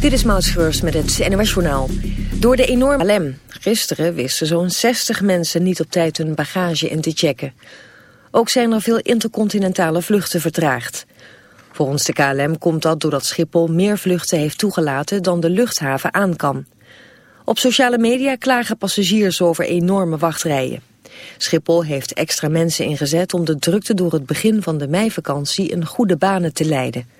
Dit is Maud met het NOS Journaal. Door de enorme LM. Gisteren wisten zo'n 60 mensen niet op tijd hun bagage in te checken. Ook zijn er veel intercontinentale vluchten vertraagd. Volgens de KLM komt dat doordat Schiphol meer vluchten heeft toegelaten dan de luchthaven aan kan. Op sociale media klagen passagiers over enorme wachtrijen. Schiphol heeft extra mensen ingezet om de drukte door het begin van de meivakantie in goede banen te leiden.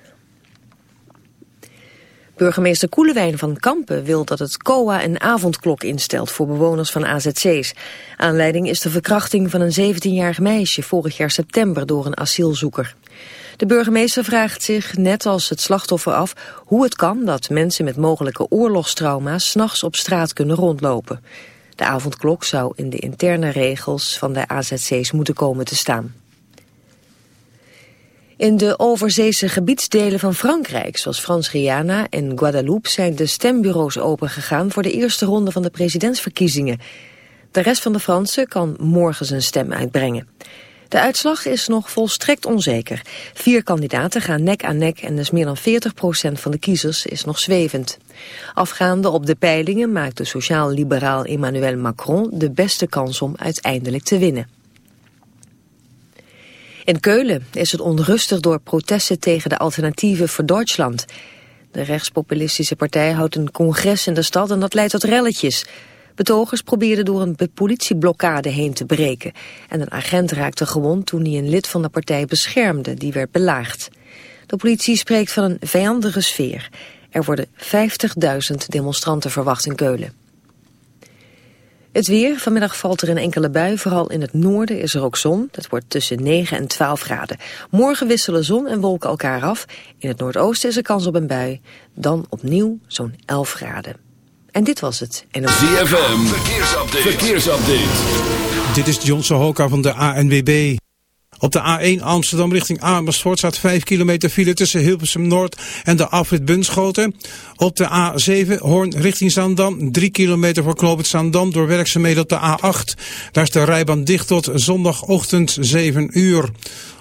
Burgemeester Koelewijn van Kampen wil dat het COA een avondklok instelt voor bewoners van AZC's. Aanleiding is de verkrachting van een 17-jarig meisje vorig jaar september door een asielzoeker. De burgemeester vraagt zich, net als het slachtoffer af, hoe het kan dat mensen met mogelijke oorlogstrauma's s'nachts op straat kunnen rondlopen. De avondklok zou in de interne regels van de AZC's moeten komen te staan. In de overzeese gebiedsdelen van Frankrijk, zoals Frans-Guyana en Guadeloupe, zijn de stembureaus opengegaan voor de eerste ronde van de presidentsverkiezingen. De rest van de Fransen kan morgen zijn stem uitbrengen. De uitslag is nog volstrekt onzeker. Vier kandidaten gaan nek aan nek en dus meer dan 40% van de kiezers is nog zwevend. Afgaande op de peilingen maakt de sociaal-liberaal Emmanuel Macron de beste kans om uiteindelijk te winnen. In Keulen is het onrustig door protesten tegen de alternatieven voor Duitsland. De rechtspopulistische partij houdt een congres in de stad en dat leidt tot relletjes. Betogers probeerden door een politieblokkade heen te breken. En een agent raakte gewond toen hij een lid van de partij beschermde, die werd belaagd. De politie spreekt van een vijandige sfeer. Er worden 50.000 demonstranten verwacht in Keulen. Het weer, vanmiddag valt er een enkele bui, vooral in het noorden is er ook zon. Het wordt tussen 9 en 12 graden. Morgen wisselen zon en wolken elkaar af. In het noordoosten is er kans op een bui. Dan opnieuw zo'n 11 graden. En dit was het. En ZFM, verkeersupdate. verkeersupdate. Dit is John Sohoka van de ANWB. Op de A1 Amsterdam richting Amersfoort staat 5 kilometer file tussen Hilversum Noord en de afrit Bunschoten. Op de A7 Hoorn richting Zaandam 3 kilometer voor Knoopend Zaandam door werkzaamheden op de A8. Daar is de rijbaan dicht tot zondagochtend 7 uur.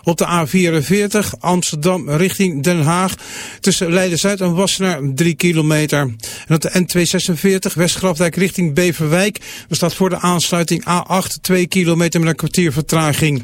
Op de A44 Amsterdam richting Den Haag tussen Leiden-Zuid en Wassenaar 3 kilometer. En op de N246 Westgrafdijk richting Beverwijk. Er staat voor de aansluiting A8 2 kilometer met een kwartier vertraging.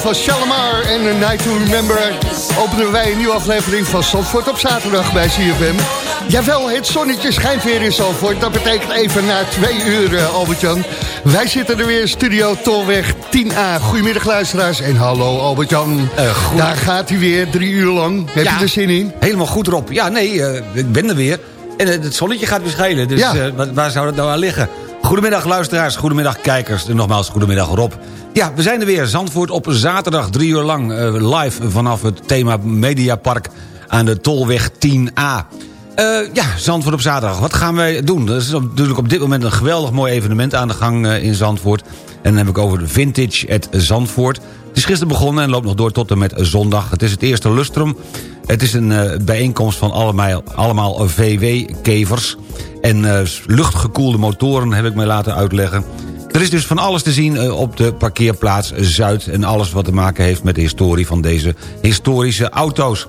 Van Shalimar en A Night to Remember... openen wij een nieuwe aflevering van Zandvoort op zaterdag bij CFM. Jawel, het zonnetje schijnt weer in Zandvoort. Dat betekent even na twee uur, uh, Albert-Jan. Wij zitten er weer in studio Tolweg 10A. Goedemiddag luisteraars en hallo Albert-Jan. Uh, Daar gaat hij weer, drie uur lang. Heb Ja. je er zin in? Helemaal goed erop. Ja, nee, uh, ik ben er weer. En uh, het zonnetje gaat weer schijnen. Dus Ja. waar zou dat nou aan liggen? Goedemiddag luisteraars, goedemiddag kijkers. En nogmaals, goedemiddag Rob. Ja, we zijn er weer. Zandvoort op zaterdag, drie uur lang. Uh, live vanaf het thema Mediapark aan de Tolweg 10A. ja, Zandvoort op zaterdag. Wat gaan wij doen? Er is natuurlijk op dit moment een geweldig mooi evenement aan de gang in Zandvoort. En dan heb ik over de Vintage at Zandvoort. Het is gisteren begonnen en loopt nog door tot en met zondag. Het is het eerste lustrum. Het is een bijeenkomst van allemaal, allemaal VW-kevers. En luchtgekoelde motoren heb ik mij laten uitleggen. Er is dus van alles te zien uh, op de parkeerplaats Zuid... en alles wat te maken heeft met de historie van deze historische auto's.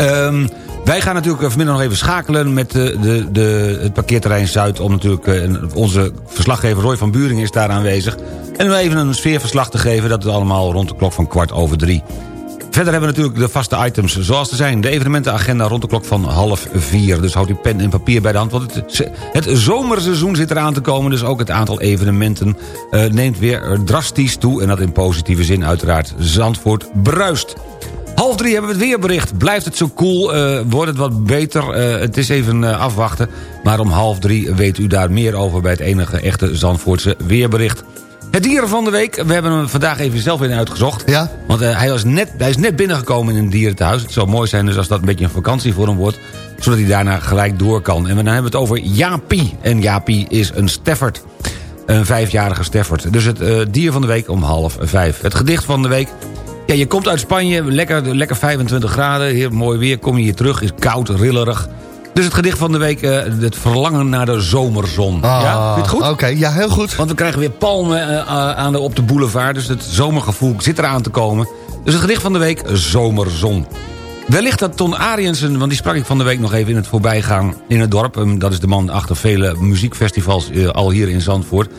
Um, wij gaan natuurlijk vanmiddag nog even schakelen met de, de, de, het parkeerterrein Zuid... om natuurlijk, onze verslaggever Roy van Buring is daar aanwezig... en om even een sfeerverslag te geven... dat het allemaal rond de klok van kwart over drie. Verder hebben we natuurlijk de vaste items zoals er zijn. De evenementenagenda rond de klok van half vier. Dus houd uw pen en papier bij de hand. Want het, het zomerseizoen zit eraan te komen. Dus ook het aantal evenementen uh, neemt weer drastisch toe. En dat in positieve zin uiteraard. Zandvoort bruist. Half drie hebben we het weerbericht. Blijft het zo koel? Uh, wordt het wat beter? Uh, het is even afwachten. Maar om half drie weet u daar meer over... bij het enige echte Zandvoortse weerbericht. Het dieren van de week. We hebben hem vandaag even zelf in uitgezocht. Ja. Want uh, hij, was net, hij is net binnengekomen in een dierentehuis. Het zou mooi zijn dus als dat een beetje een vakantie voor hem wordt. Zodat hij daarna gelijk door kan. En dan hebben we het over Jaapie. En Jaapie is een Stafford. Een vijfjarige Stafford. Dus het uh, dier van de week om half vijf. Het gedicht van de week. Ja, je komt uit Spanje. Lekker, lekker 25 graden. Heel mooi weer. Kom je hier terug. Is koud, rillerig. Dus het gedicht van de week, uh, het verlangen naar de zomerzon. Ah, ja, vind je het goed? Oké, okay, ja, heel goed. Want we krijgen weer palmen uh, aan de, op de boulevard, dus het zomergevoel zit eraan te komen. Dus het gedicht van de week, zomerzon. Wellicht dat Ton Ariensen, want die sprak ik van de week nog even in het voorbijgaan in het dorp. Um, dat is de man achter vele muziekfestivals uh, al hier in Zandvoort.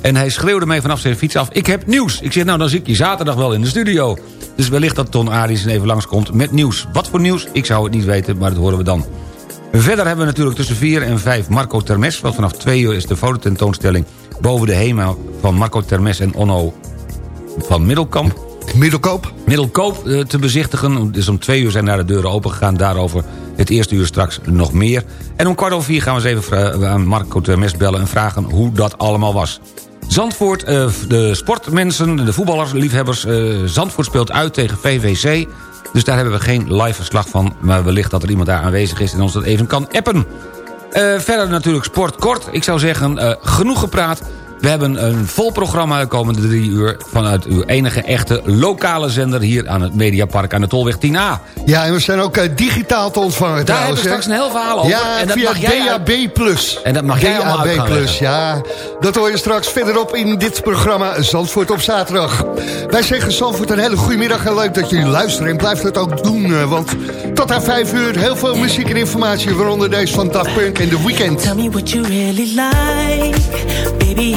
En hij schreeuwde mij vanaf zijn fiets af, ik heb nieuws. Ik zeg, nou dan zie ik je zaterdag wel in de studio. Dus wellicht dat Ton Ariensen even langskomt met nieuws. Wat voor nieuws? Ik zou het niet weten, maar dat horen we dan. Verder hebben we natuurlijk tussen 4 en 5 Marco Termes. Want vanaf 2 uur is de fototentoonstelling boven de HEMA van Marco Termes en Onno van Middelkamp. Middelkoop. Middelkoop uh, te bezichtigen. Dus om 2 uur zijn daar de deuren open gegaan. Daarover het eerste uur straks nog meer. En om kwart over vier gaan we eens even aan Marco Termes bellen... en vragen hoe dat allemaal was. Zandvoort, uh, de sportmensen, de voetballers, liefhebbers... Zandvoort speelt uit tegen VVC... Dus daar hebben we geen live verslag van. Maar wellicht dat er iemand daar aanwezig is en ons dat even kan appen. Uh, verder natuurlijk sport kort. Ik zou zeggen, uh, genoeg gepraat. We hebben een vol programma de komende drie uur... vanuit uw enige echte lokale zender... hier aan het Mediapark aan de Tolweg 10A. Ja, en we zijn ook uh, digitaal te ontvangen Daar trouwens. hebben we straks een heel verhaal over. Ja, en dat via mag jij DAB+. En dat mag jij allemaal Plus, ja. Dat hoor je straks verderop in dit programma Zandvoort op zaterdag. Wij zeggen Zandvoort een hele goede middag en leuk dat jullie luisteren. En blijf het ook doen, uh, want tot aan vijf uur heel veel muziek en informatie... waaronder deze van Daft Punk en The Weeknd. Tell me what you really like. Baby,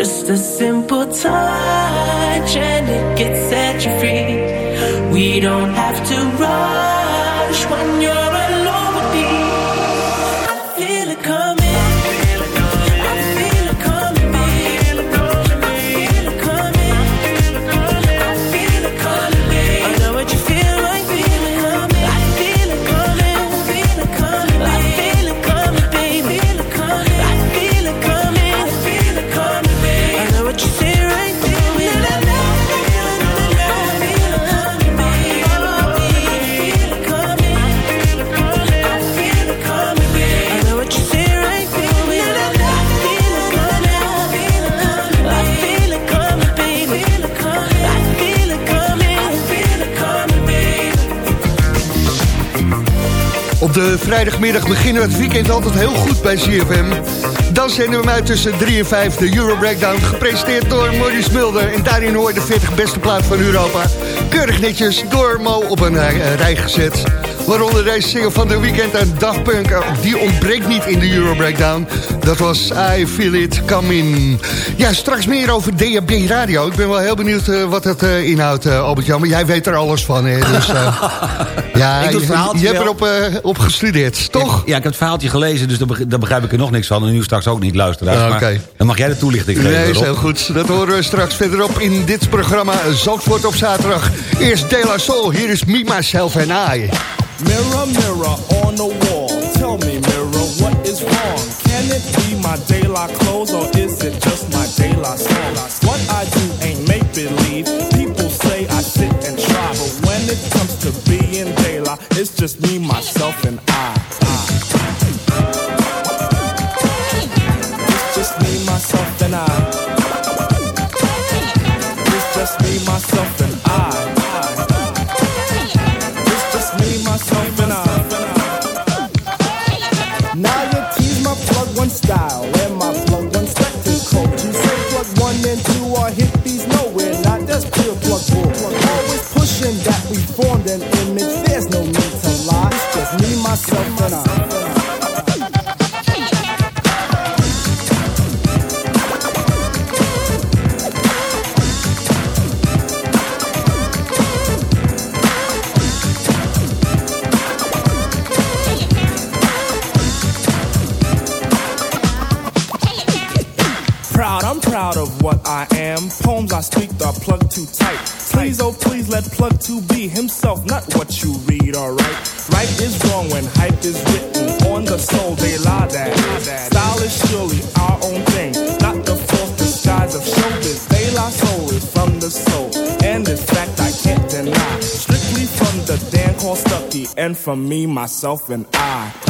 Just a simple touch and it gets set you free. We don't have to rush Op de vrijdagmiddag beginnen we het weekend altijd heel goed bij CFM. Dan zenden we hem uit tussen 3 en 5, de Euro Breakdown. Gepresenteerd door Maurice Mulder. En daarin hoor je de 40 beste plaat van Europa. Keurig netjes door Mo op een eh, rij gezet. Waaronder deze single van de weekend en Daft Punk. eh, Die ontbreekt niet in de Euro Breakdown. Dat was I Feel It Coming. Ja, straks meer over DAB Radio. Ik ben wel heel benieuwd eh, wat dat eh, inhoudt, eh, Albert-Jan. Maar jij weet er alles van, hè? Dus, eh, ja, Ik doe het je, verhaaltje je hebt erop eh, op gestudeerd, toch? Ja, ik heb het verhaaltje gelezen, dus daar beg- daar begrijp ik er nog niks van. En nu straks ook niet, luisteraars. Ja, Maar oké. dan mag jij de toelichting geven. Nee, is heel goed. Dat horen we straks verderop in dit programma Zandvoort op zaterdag. Eerst De La Soul, hier is Me, Myself and I. Mirror, mirror on the wall. Tell me, mirror, what is wrong? My daylight clothes or is it just my daylight song? What I do ain't make believe. People say I sit and try, but when it comes to being daylight, it's just me, myself, and I. It's just me, myself, and I. It's just me, myself, from me, myself, and I.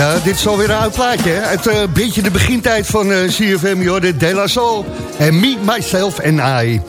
Ja, dit is alweer een oud? Het eh, beetje de begintijd van eh CFM, joh, de La Soul. En Me, Myself en I.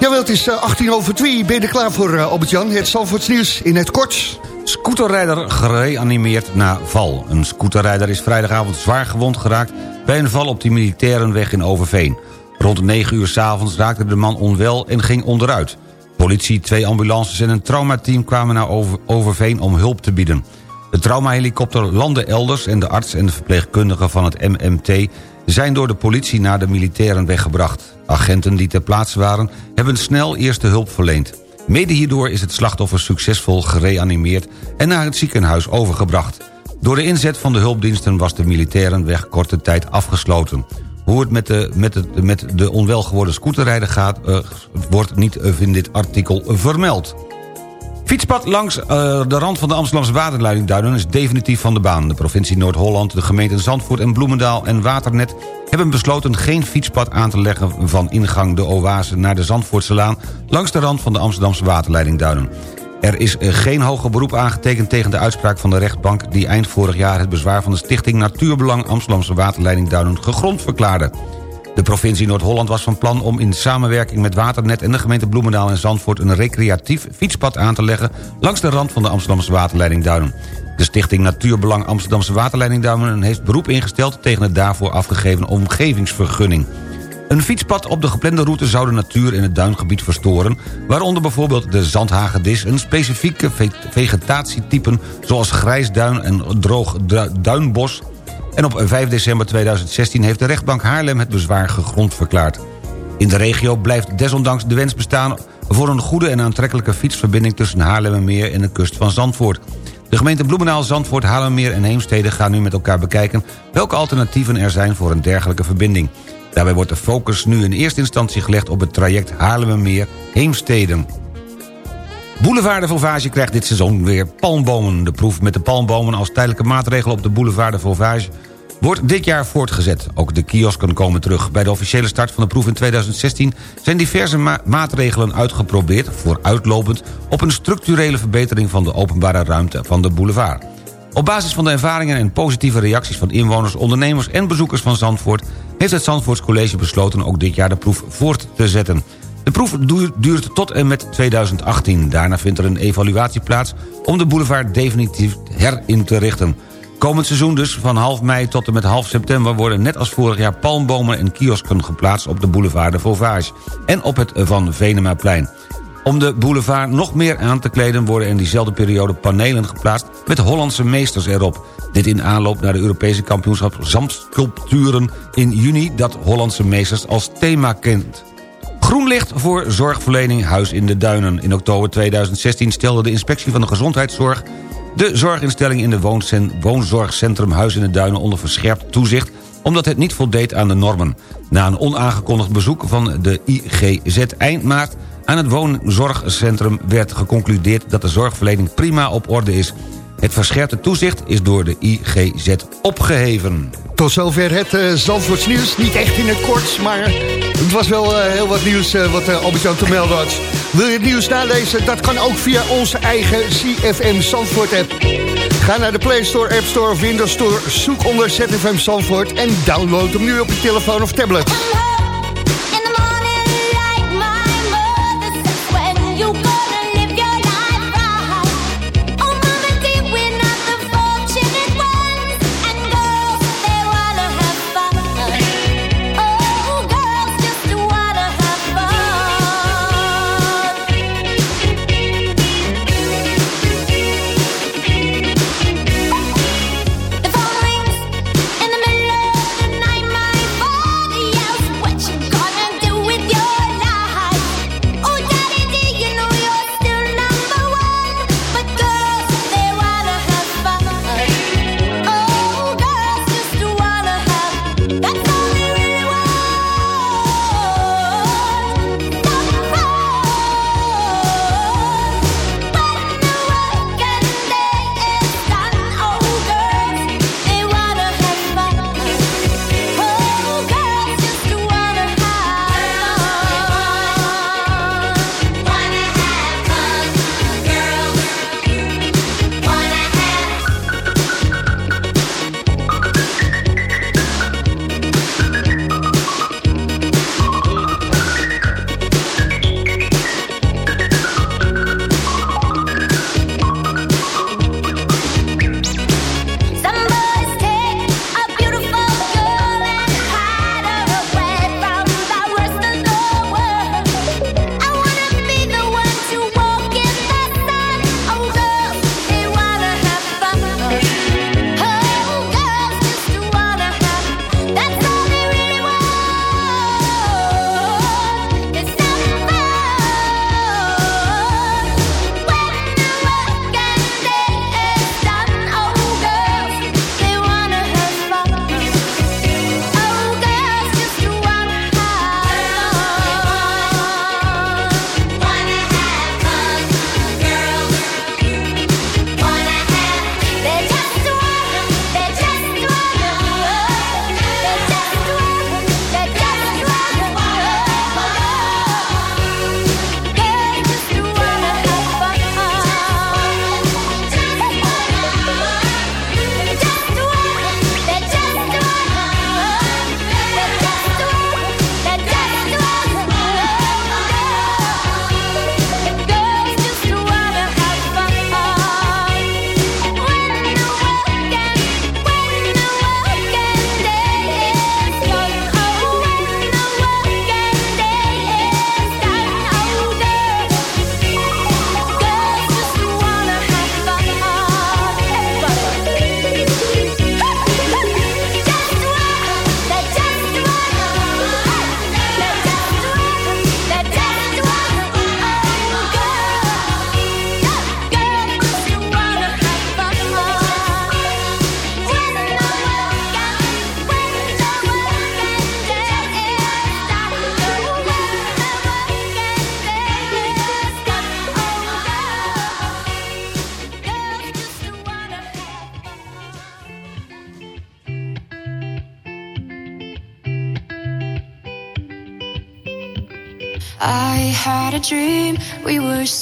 Jawel, het is eh, 18 over 2. Ben je klaar voor, Albert-Jan? Het nieuws in het kort. Scooterrijder gereanimeerd na val. Een scooterrijder is vrijdagavond zwaar gewond geraakt... bij een val op de Militairenweg in Overveen. Rond 9 uur s'avonds raakte de man onwel en ging onderuit. Politie, twee ambulances en een traumateam kwamen naar Over- Overveen om hulp te bieden. De traumahelikopter landde elders en de arts en de verpleegkundige van het MMT... zijn door de politie naar de Militairenweg gebracht. Agenten die ter plaatse waren hebben snel eerste hulp verleend. Mede hierdoor is het slachtoffer succesvol gereanimeerd... en naar het ziekenhuis overgebracht. Door de inzet van de hulpdiensten was de Militairenweg korte tijd afgesloten. Hoe het met de, met het, met de onwel geworden scooterrijder gaat... eh, wordt niet eh, in dit artikel vermeld. Fietspad langs eh, de rand van de Amsterdamse waterleidingduinen is definitief van de baan. De provincie Noord-Holland, de gemeenten Zandvoort en Bloemendaal en Waternet... hebben besloten geen fietspad aan te leggen van ingang de Oase naar de Zandvoortselaan... langs de rand van de Amsterdamse waterleidingduinen. Er is eh, geen hoger beroep aangetekend tegen de uitspraak van de rechtbank... die eind vorig jaar het bezwaar van de stichting Natuurbelang Amsterdamse waterleidingduinen gegrond verklaarde. De provincie Noord-Holland was van plan om in samenwerking met Waternet... en de gemeente Bloemendaal en Zandvoort... een recreatief fietspad aan te leggen... langs de rand van de Amsterdamse waterleiding Duinen. De stichting Natuurbelang Amsterdamse waterleiding Duinen... heeft beroep ingesteld tegen het daarvoor afgegeven omgevingsvergunning. Een fietspad op de geplande route zou de natuur in het duingebied verstoren... waaronder bijvoorbeeld de zandhagedis... een specifieke ve- vegetatietypen zoals grijsduin en droog du- duinbos... En op 5 december 2016 heeft de rechtbank Haarlem het bezwaar gegrond verklaard. In de regio blijft desondanks de wens bestaan... voor een goede en aantrekkelijke fietsverbinding... tussen Haarlemmermeer en de kust van Zandvoort. De gemeente Bloemendaal, Zandvoort, Haarlemmermeer en Heemstede... gaan nu met elkaar bekijken welke alternatieven er zijn... voor een dergelijke verbinding. Daarbij wordt de focus nu in eerste instantie gelegd... op het traject Haarlemmermeer-Heemstede. Boulevard de Vauvage krijgt dit seizoen weer palmbomen. De proef met de palmbomen als tijdelijke maatregel op de Boulevard de Vauvage wordt dit jaar voortgezet. Ook de kiosken komen terug. Bij de officiële start van de proef in 2016 zijn diverse ma- maatregelen uitgeprobeerd... vooruitlopend op een structurele verbetering van de openbare ruimte van de boulevard. Op basis van de ervaringen en positieve reacties van inwoners, ondernemers en bezoekers van Zandvoort... heeft het Zandvoorts College besloten ook dit jaar de proef voort te zetten. De proef duurt tot en met 2018. Daarna vindt er een evaluatie plaats om de boulevard definitief herin te richten. Komend seizoen dus, van half mei tot en met half september... worden net als vorig jaar palmbomen en kiosken geplaatst... op de boulevard de Vauvage en op het Van Venemaplein. Om de boulevard nog meer aan te kleden... worden in diezelfde periode panelen geplaatst... met Hollandse meesters erop. Dit in aanloop naar de Europese kampioenschap Zandsculpturen in juni... dat Hollandse meesters als thema kent. Groen licht voor zorgverlening Huis in de Duinen. In oktober 2016 stelde de inspectie van de gezondheidszorg... de zorginstelling in de woonzorgcentrum Huis in de Duinen... onder verscherpt toezicht omdat het niet voldeed aan de normen. Na een onaangekondigd bezoek van de IGZ eind maart... aan het woonzorgcentrum werd geconcludeerd... dat de zorgverlening prima op orde is. Het verscherpte toezicht is door de IGZ opgeheven. Tot zover het eh Zandvoorts nieuws. Niet echt in het kort, maar het was wel eh, heel wat nieuws eh, wat uh, Albert-Jan te melden had. Wil je het nieuws nalezen? Dat kan ook via onze eigen CFM Zandvoort app. Ga naar de Play Store, App Store of Windows Store. Zoek onder ZFM Zandvoort en download hem nu op je telefoon of tablet.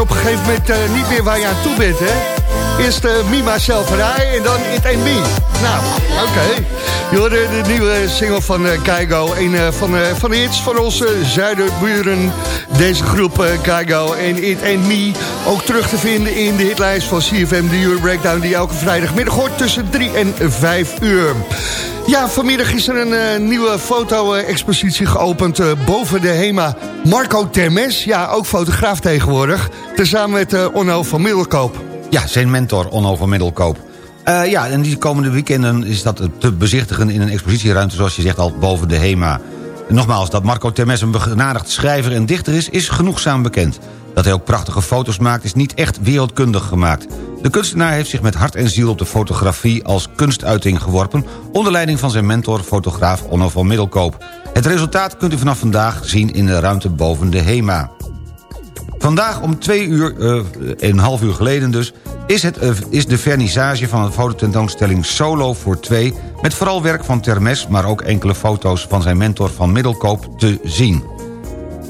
Op een gegeven moment eh, niet meer waar je aan toe bent, hè? Eerst uh, Myself and I en dan It Ain't Me. Nou, oké. Hoorde de nieuwe single van eh Kaigo. Een eh, van, eh, van de hits van onze zuiderburen. Deze groep eh, Kaigo en It Ain't Me. Ook terug te vinden in de hitlijst van CFM, de Euro Breakdown... die elke vrijdagmiddag hoort tussen 3 en 5 uur. Ja, vanmiddag is er een eh, nieuwe foto-expositie geopend eh, boven de HEMA. Marco Termes, ja, ook fotograaf tegenwoordig. Tezamen met eh, Onno van Middelkoop. Ja, zijn mentor Onno van Middelkoop. Ja, en die komende weekenden is dat te bezichtigen in een expositieruimte... zoals je zegt al boven de HEMA. Nogmaals, dat Marco Termes een begenadigd schrijver en dichter is... is genoegzaam bekend. Dat hij ook prachtige foto's maakt is niet echt wereldkundig gemaakt. De kunstenaar heeft zich met hart en ziel op de fotografie als kunstuiting geworpen... onder leiding van zijn mentor, fotograaf Onno van Middelkoop. Het resultaat kunt u vanaf vandaag zien in de ruimte boven de HEMA. Vandaag om twee uur, eh, een half uur geleden dus... Is, het, eh, is de vernissage van de fototentoonstelling Solo voor twee... met vooral werk van Termes, maar ook enkele foto's van zijn mentor van Middelkoop te zien.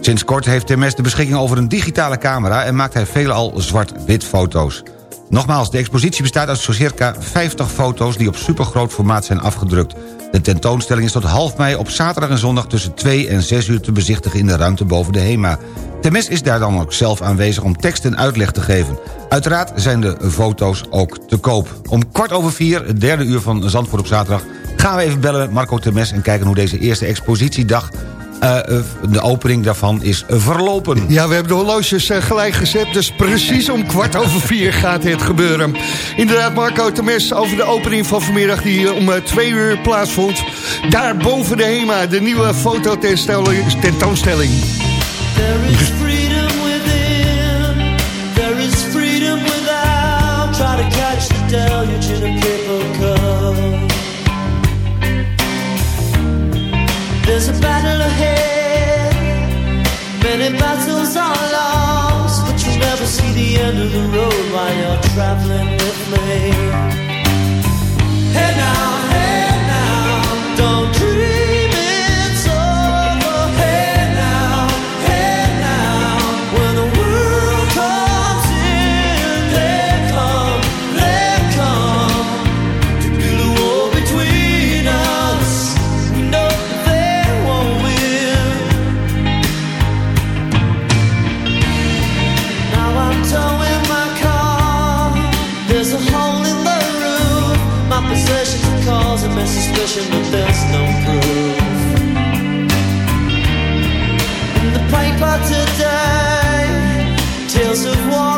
Sinds kort heeft Termes de beschikking over een digitale camera... en maakt hij veelal zwart-wit foto's. Nogmaals, de expositie bestaat uit zo circa 50 foto's... die op supergroot formaat zijn afgedrukt. De tentoonstelling is tot half mei op zaterdag en zondag... tussen 2 en 6 uur te bezichtigen in de ruimte boven de HEMA. Termes is daar dan ook zelf aanwezig om tekst en uitleg te geven. Uiteraard zijn de foto's ook te koop. Om kwart over vier, het derde uur van Zandvoort op zaterdag... gaan we even bellen met Marco Termes... en kijken hoe deze eerste expositiedag... eh, eh, de opening daarvan is verlopen. Ja, we hebben de horloges eh, gelijk gezet, dus precies om kwart over vier gaat dit gebeuren. Inderdaad, Marco Temes over de opening van vanmiddag die om eh, twee uur plaatsvond. Daar boven de HEMA, de nieuwe fototentoonstelling. tentoonstelling. There is freedom within, there is freedom without. Try to catch the deluge in a There's a battle ahead. Many battles are lost, but you'll never see the end of the road while you're traveling with me. Head now, hey. Paper today, tales of war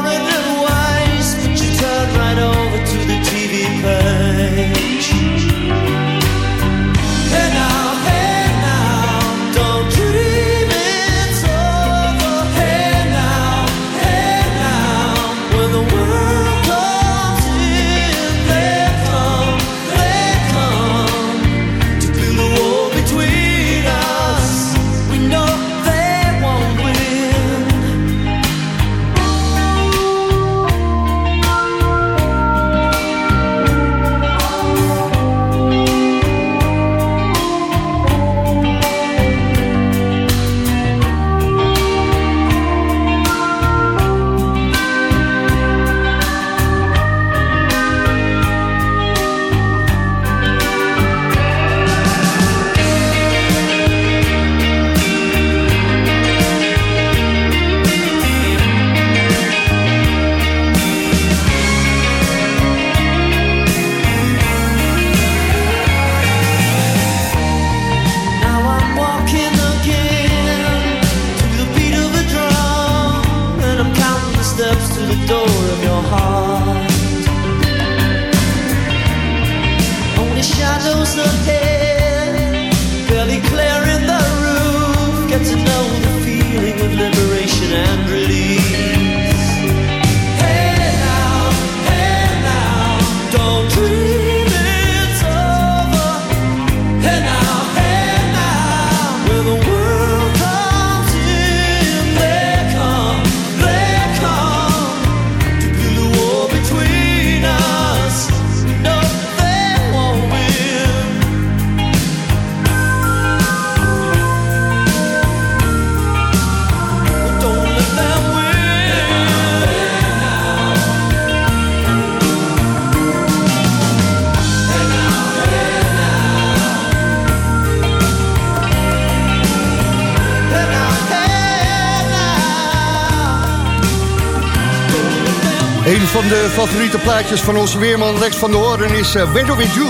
plaatjes van onze weerman Lex van der Hoorn is uh, Weather With You.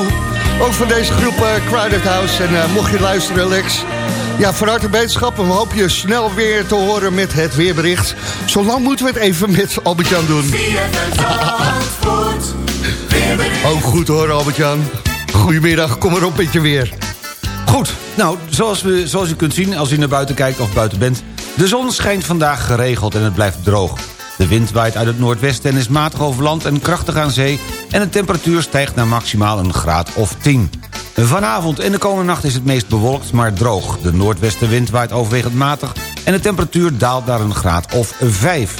Ook van deze groep eh, Crowded House. En eh, mocht je luisteren, Lex... Ja, van harte beterschap. En we hopen je snel weer te horen met het weerbericht. Zolang moeten we het even met Albert-Jan doen. Oh, goed hoor, Albert-Jan. Goedemiddag, kom erop met je weer. Goed, nou, zoals, we, zoals u kunt zien als u naar buiten kijkt of buiten bent... de zon schijnt vandaag geregeld en het blijft droog. De wind waait uit het noordwesten en is matig over land en krachtig aan zee... en de temperatuur stijgt naar maximaal een graad of 10. Vanavond en de komende nacht is het meest bewolkt, maar droog. De noordwestenwind waait overwegend matig... en de temperatuur daalt naar een graad of 5.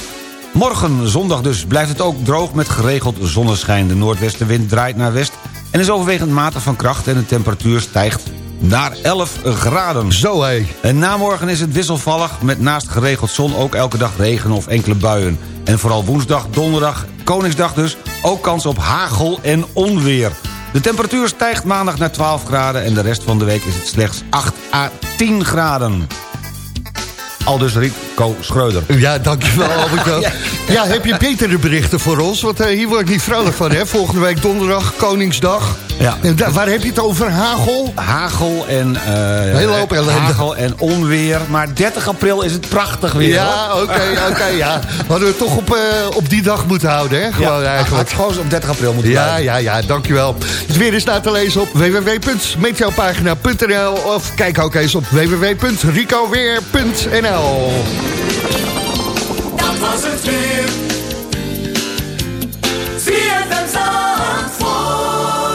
Morgen, zondag dus, blijft het ook droog met geregeld zonneschijn. De noordwestenwind draait naar west en is overwegend matig van kracht... en de temperatuur stijgt naar 11 graden. Zo hé. En na morgen is het wisselvallig met naast geregeld zon ook elke dag regen of enkele buien. En vooral woensdag, donderdag, Koningsdag dus, ook kans op hagel en onweer. De temperatuur stijgt maandag naar 12 graden en de rest van de week is het slechts 8 à 10 graden. Aldus Rico Schreuder. Ja, dankjewel Albert-Jan. Ja. ja. heb je betere berichten voor ons? Want eh, hier word ik niet vrolijk van, hè? Volgende week donderdag, Koningsdag. Ja. En daar, waar heb je het over? Hagel? Hagel en... eh, Hele hoop ellende. Hagel en onweer. Maar 30 april is het prachtig weer. Ja, oké, oké, ja. Hadden we het toch op, eh, op die dag moeten houden, hè? Gewoon Ja, eigenlijk. had gewoon op 30 april moeten Ja, blijven. ja, ja, dankjewel. Het weer is na te lezen op www.meteopagina.nl of kijk ook eens op www.ricoweer.nl Dat was het weer.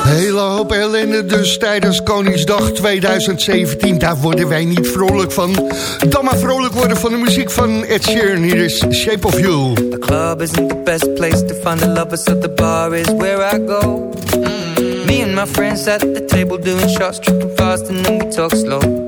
Hele hoop ellende dus tijdens Koningsdag 2017. Daar worden wij niet vrolijk van. Dan maar vrolijk worden van de muziek van Ed Sheeran. Hier is Shape of You. The club isn't the best place to find the lovers, so the bar is where I go. Me and my friends at the table doing shots, tripping fast, and then we talk slow.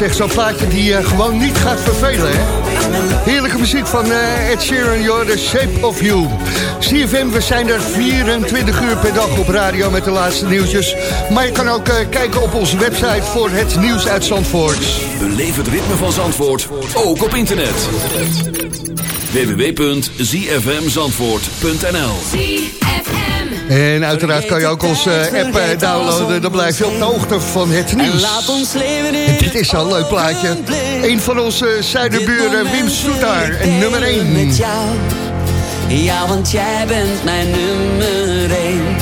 echt zo'n plaatje die je gewoon niet gaat vervelen, hè? Heerlijke muziek van eh, Ed Sheeran, joh, The Shape of You. CFM, we zijn er 24 uur per dag op radio met de laatste nieuwtjes. Maar je kan ook eh, kijken op onze website voor het nieuws uit Zandvoort. Beleef het ritme van Zandvoort, ook op internet. www.zfmzandvoort.nl En uiteraard kan je ook onze eh, app eh, downloaden. Dan blijf je op de hoogte van het nieuws. En dit is al een leuk plaatje. Een van onze zuiderburen, Wim Soetaar, en nummer 1. Met jou, ja, want jij bent mijn nummer één.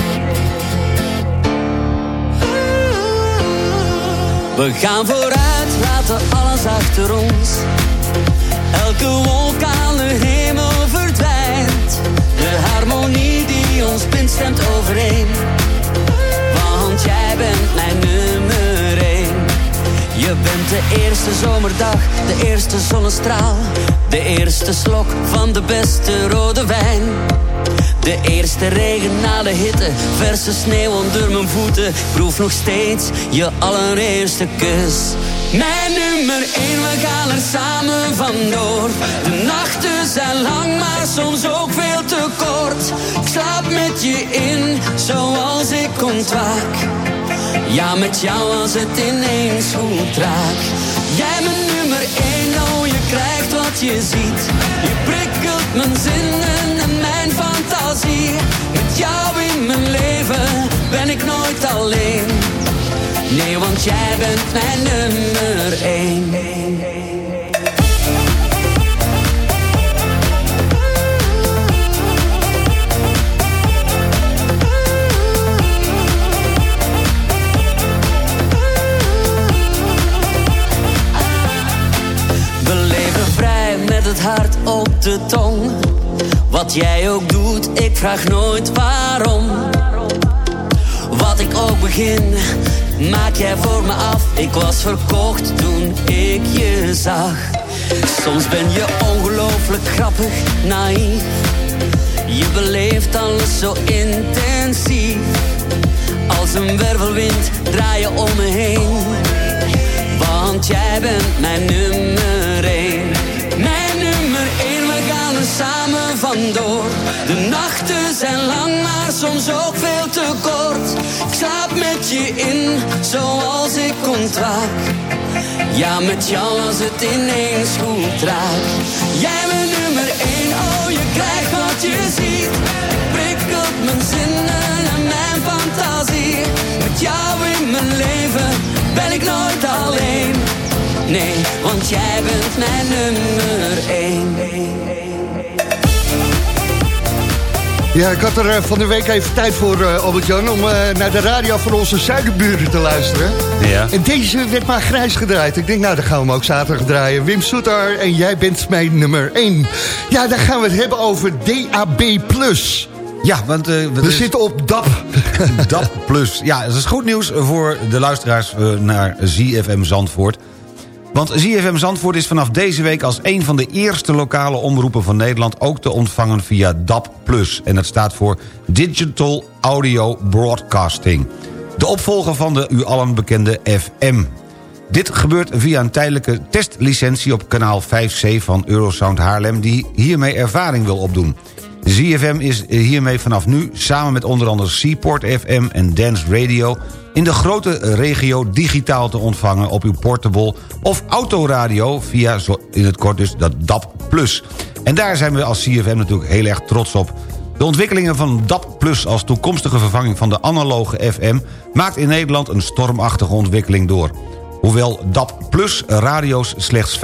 We gaan vooruit, laten alles achter ons. Elke wolk ons bindt stemt overeen. Want jij bent mijn nummer één. Je bent de eerste zomerdag, de eerste zonnestraal. De eerste slok van de beste rode wijn. De eerste regen na de hitte, verse sneeuw onder mijn voeten. Proef nog steeds je allereerste kus. Mijn nummer één, we gaan er samen vandoor. De nachten zijn lang, maar soms ook veel te kort. Ik slaap met je in, zoals ik ontwaak. Ja, met jou was het ineens goed raak. Jij bent nummer één, oh je krijgt wat je ziet. Je prikkelt mijn zinnen en mijn fantasie. Met jou in mijn leven ben ik nooit alleen. Nee, want jij bent mijn nummer één. We leven vrij met het hart op de tong. Wat jij ook doet, ik vraag nooit waarom. Wat ik ook begin, maak jij voor me af. Ik was verkocht toen ik je zag. Soms ben je ongelooflijk grappig, naïef. Je beleeft alles zo intensief. Als een wervelwind draai je om me heen. Want jij bent mijn nummer één. Mijn nummer één, we gaan er samen vandoor. De nachten zijn lang, maar soms ook veel te kort. Met je in, zoals ik ontwaak. Ja, met jou was het ineens goed raak. Jij bent nummer één, oh je krijgt wat je ziet. Ik prikkelt mijn zinnen en mijn fantasie. Met jou in mijn leven ben ik nooit alleen. Nee, want jij bent mijn nummer één. Ja, ik had er eh, van de week even tijd voor, eh, Albert-Jan... om eh, naar de radio van onze zuidenburen te luisteren. Ja. En deze werd maar grijs gedraaid. Ik denk, nou, dan gaan we hem ook zaterdag draaien. Wim Soetar en jij bent mijn nummer 1. Ja, dan gaan we het hebben over DAB+. Ja, want... eh, We zitten op DAP. DAP. Ja, dat is goed nieuws voor de luisteraars naar ZFM Zandvoort. Want ZFM Zandvoort is vanaf deze week als een van de eerste lokale omroepen van Nederland... ook te ontvangen via Plus. En dat staat voor Digital Audio Broadcasting. De opvolger van de u allen bekende FM. Dit gebeurt via een tijdelijke testlicentie op kanaal 5C van Eurosound Haarlem... die hiermee ervaring wil opdoen. ZFM is hiermee vanaf nu, samen met onder andere Seaport FM en Dance Radio... in de grote regio digitaal te ontvangen op uw portable of autoradio... via, in het kort dus, dat DAP+. En daar zijn we als CFM natuurlijk heel erg trots op. De ontwikkelingen van DAP Plus als toekomstige vervanging van de analoge FM... maakt in Nederland een stormachtige ontwikkeling door. Hoewel DAP Plus radio's slechts 15%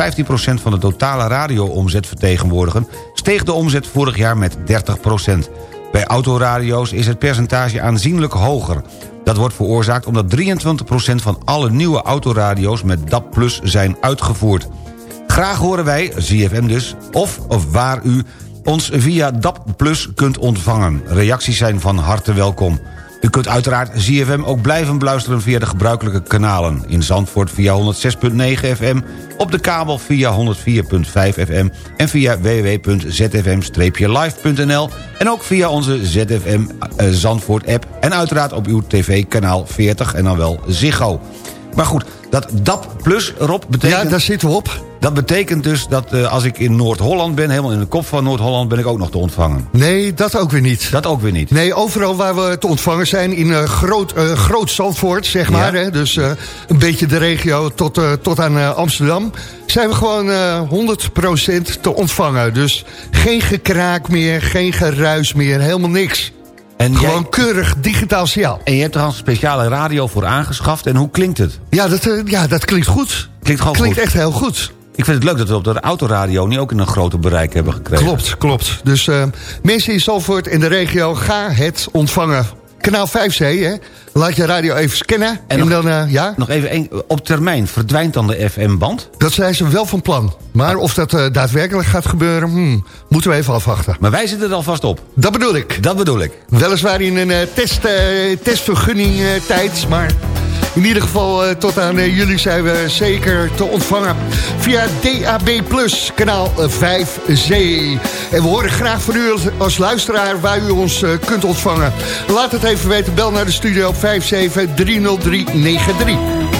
van de totale radioomzet vertegenwoordigen... steeg de omzet vorig jaar met 30%. Bij autoradio's is het percentage aanzienlijk hoger. Dat wordt veroorzaakt omdat 23% van alle nieuwe autoradio's met DAP Plus zijn uitgevoerd. Graag horen wij, ZFM dus, of, of waar u ons via DAP Plus kunt ontvangen. Reacties zijn van harte welkom. U kunt uiteraard ZFM ook blijven beluisteren via de gebruikelijke kanalen. In Zandvoort via 106.9 FM, op de kabel via 104.5 FM... en via www.zfm-live.nl en ook via onze ZFM eh, Zandvoort app... en uiteraard op uw tv kanaal 40 en dan wel Ziggo. Maar goed, dat DAP Plus, Rob, betekent... Ja, daar zitten we op. Dat betekent dus dat eh, als ik in Noord-Holland ben... helemaal in de kop van Noord-Holland ben ik ook nog te ontvangen. Nee, dat ook weer niet. Dat ook weer niet. Nee, overal waar we te ontvangen zijn in eh, groot, eh, groot Zandvoort, zeg maar. Hè, dus een beetje de regio tot, tot aan Amsterdam. Zijn we gewoon eh 100% te ontvangen. Dus geen gekraak meer, geen geruis meer, helemaal niks. En Gewoon keurig digitaal signaal. En je hebt er een speciale radio voor aangeschaft. En hoe klinkt het? Ja, dat, ja, dat klinkt goed. Klinkt gewoon Klinkt goed. echt heel goed. Ik vind het leuk dat we op de autoradio nu ook in een groter bereik hebben gekregen. Klopt, klopt. Dus eh, mensen in Zalvoort in de regio, ga het ontvangen. Kanaal 5C, hè? Laat je radio even scannen. En, nog- dan, eh, ja, Nog even één. Op termijn verdwijnt dan de FM-band. dat zijn ze wel van plan. Maar of dat eh, daadwerkelijk gaat gebeuren, hmm, moeten we even afwachten. Maar wij zitten er alvast op. Dat bedoel ik. Dat bedoel ik. Weliswaar in een test, testvergunning tijd, maar in ieder geval eh, tot aan eh, jullie zijn we zeker te ontvangen via DAB+, kanaal eh, 5C. En we horen graag van u als, luisteraar waar u ons eh, kunt ontvangen. Laat het even weten, bel naar de studio op 5730393.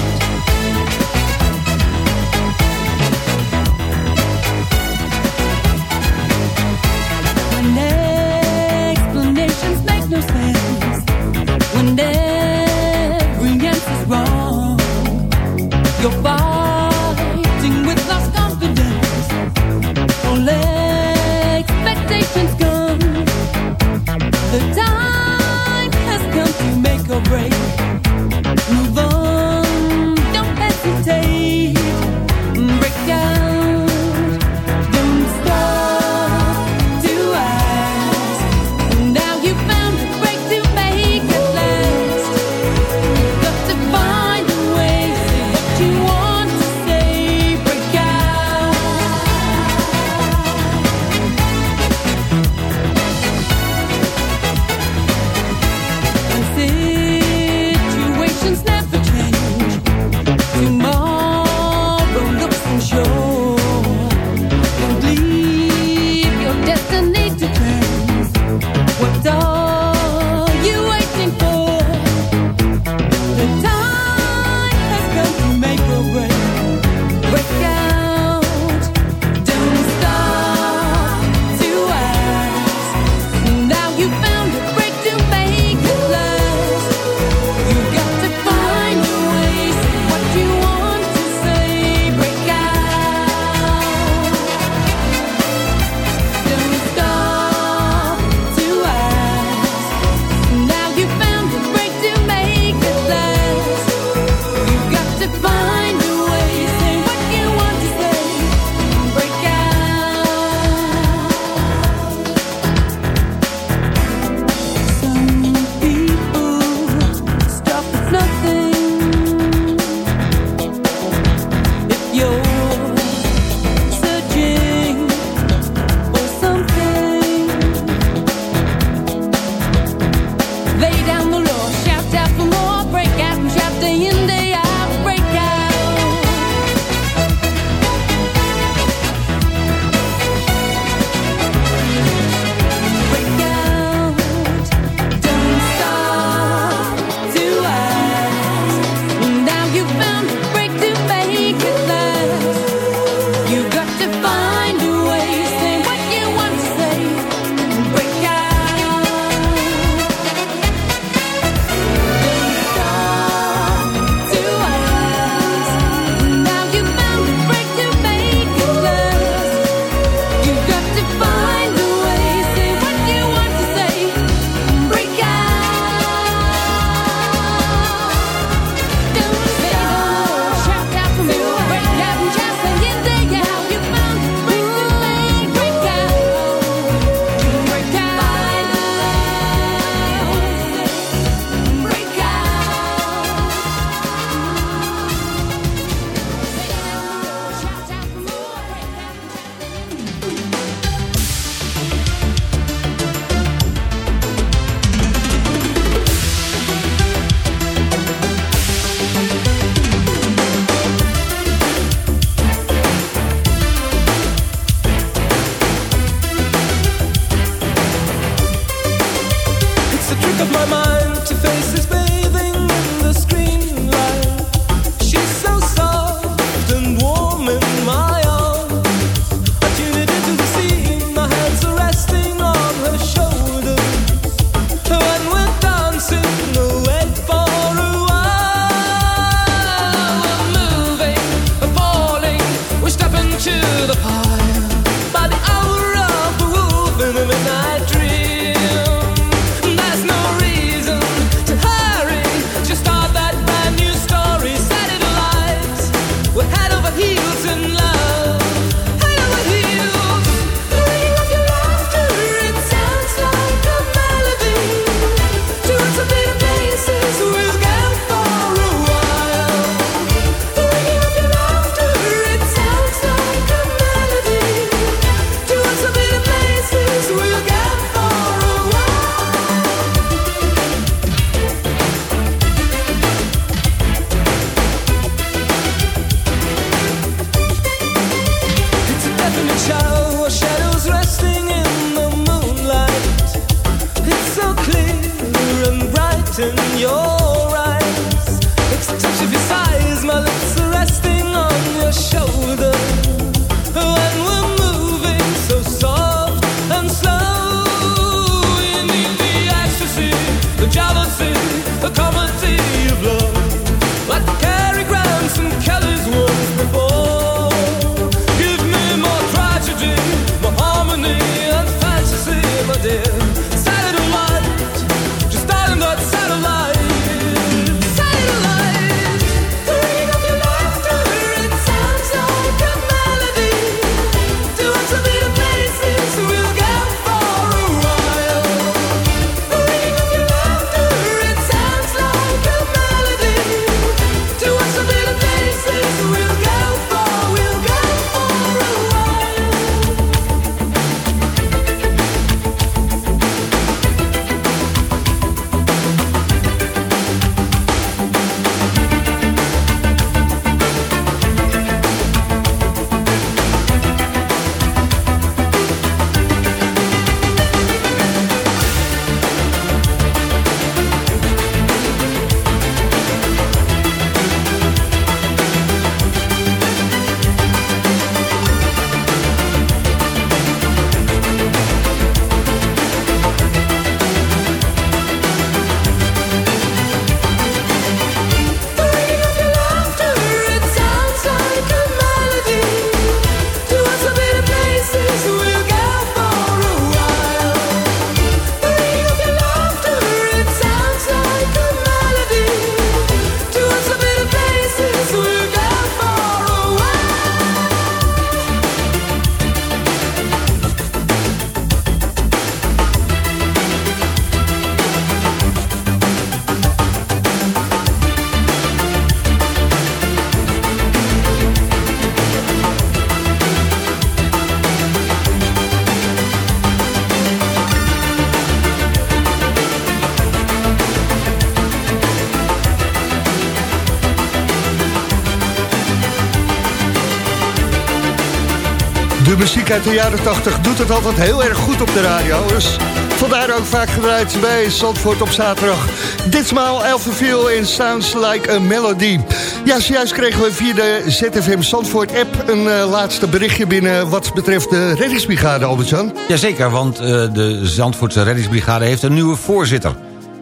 Muziek uit de jaren 80 doet het altijd heel erg goed op de radio. Dus vandaar ook vaak gedraaid bij Zandvoort op zaterdag. Ditmaal Elfenville in Sounds Like a Melody. Ja, zojuist kregen we via de ZFM Zandvoort app een eh, laatste berichtje binnen... wat betreft de reddingsbrigade, Albert-Jan. Jazeker, want eh, de Zandvoortse reddingsbrigade heeft een nieuwe voorzitter.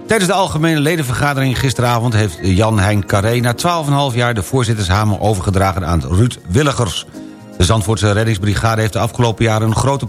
Tijdens de algemene ledenvergadering gisteravond... heeft Jan Hein Carré na 12,5 jaar de voorzittershamer overgedragen aan Ruud Willigers. De Zandvoortse reddingsbrigade heeft de afgelopen jaren... een grote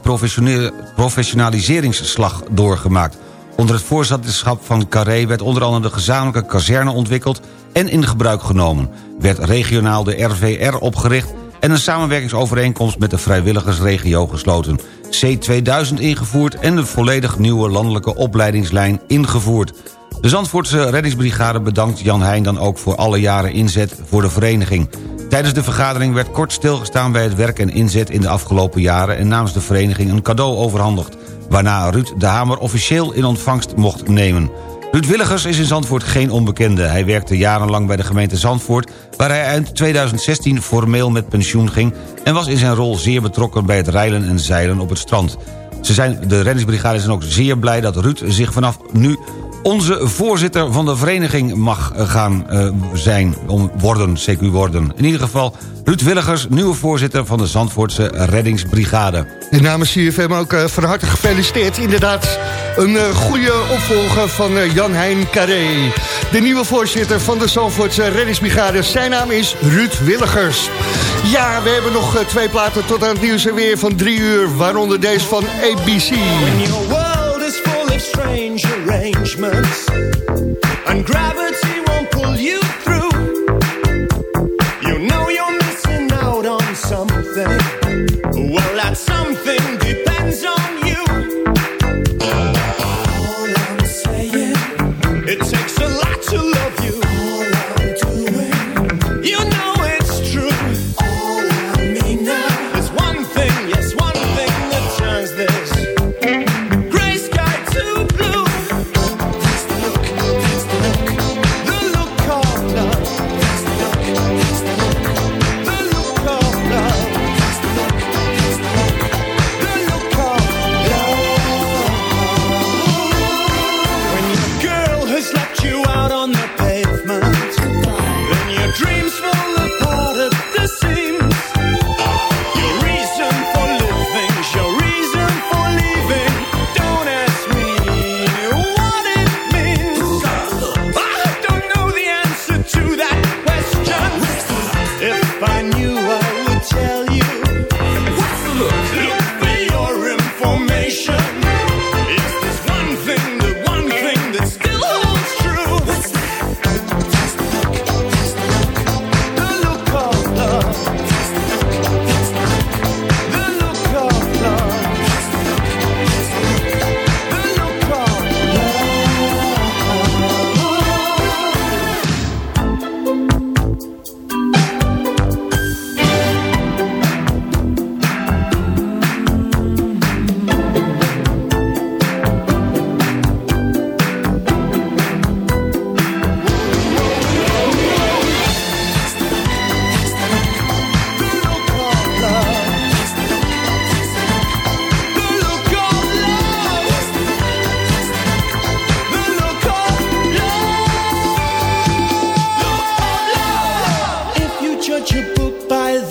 professionaliseringsslag doorgemaakt. Onder het voorzitterschap van Carré werd onder andere de gezamenlijke kazerne ontwikkeld... en in gebruik genomen. Werd regionaal de RVR opgericht... en een samenwerkingsovereenkomst met de vrijwilligersregio gesloten. C2000 ingevoerd en een volledig nieuwe landelijke opleidingslijn ingevoerd. De Zandvoortse reddingsbrigade bedankt Jan Heijn dan ook voor alle jaren inzet voor de vereniging. Tijdens de vergadering werd kort stilgestaan bij het werk en inzet in de afgelopen jaren... en namens de vereniging een cadeau overhandigd... waarna Ruud de Hamer officieel in ontvangst mocht nemen. Ruud Willigers is in Zandvoort geen onbekende. Hij werkte jarenlang bij de gemeente Zandvoort... waar hij eind 2016 formeel met pensioen ging... en was in zijn rol zeer betrokken bij het reilen en zeilen op het strand. Ze zijn, de reddingsbrigade zijn ook zeer blij dat Ruud zich vanaf nu onze voorzitter van de vereniging mag eh, gaan eh, zijn, om, worden, CQ worden. In ieder geval Ruud Willigers, nieuwe voorzitter van de Zandvoortse reddingsbrigade. En namens CFM ook eh, van harte gefeliciteerd. Inderdaad, een goede opvolger van Jan Hein Carré. De nieuwe voorzitter van de Zandvoortse reddingsbrigade. Zijn naam is Ruud Willigers. Ja, we hebben nog twee platen tot aan het nieuws en weer van drie uur. Waaronder deze van ABC. Strange arrangements and gravity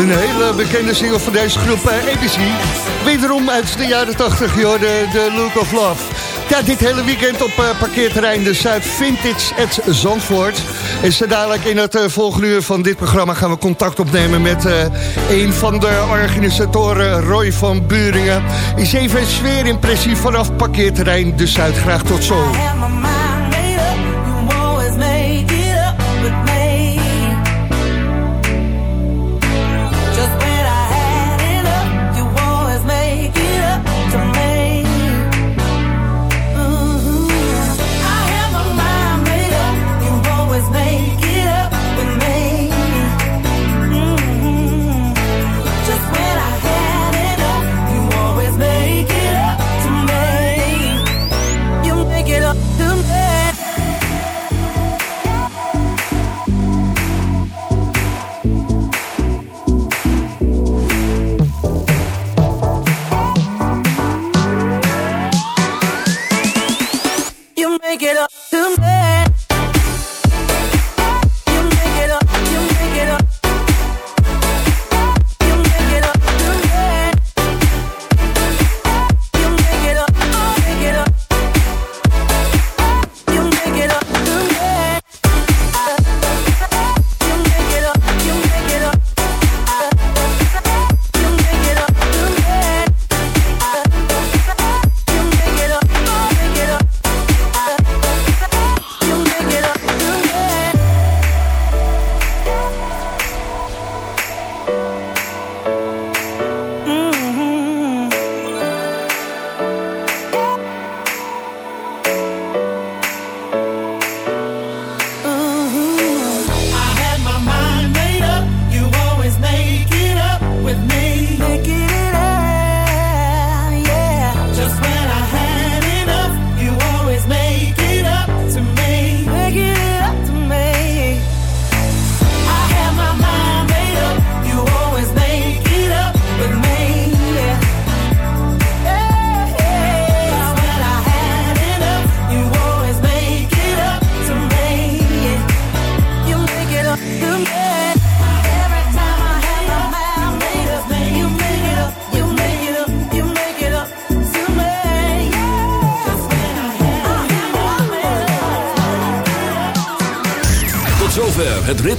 Een hele bekende single van deze groep eh, Epc, ABC. Wederom uit de jaren 80, joh, de, de Look of Love. Ja, dit hele weekend op eh, parkeerterrein de Zuid Vintage at Zandvoort. En ze dadelijk in het uh, volgende uur van dit programma gaan we contact opnemen met een van de organisatoren, Roy van Buringen. Is even een sfeerimpressie vanaf parkeerterrein de Zuid. Graag tot zo.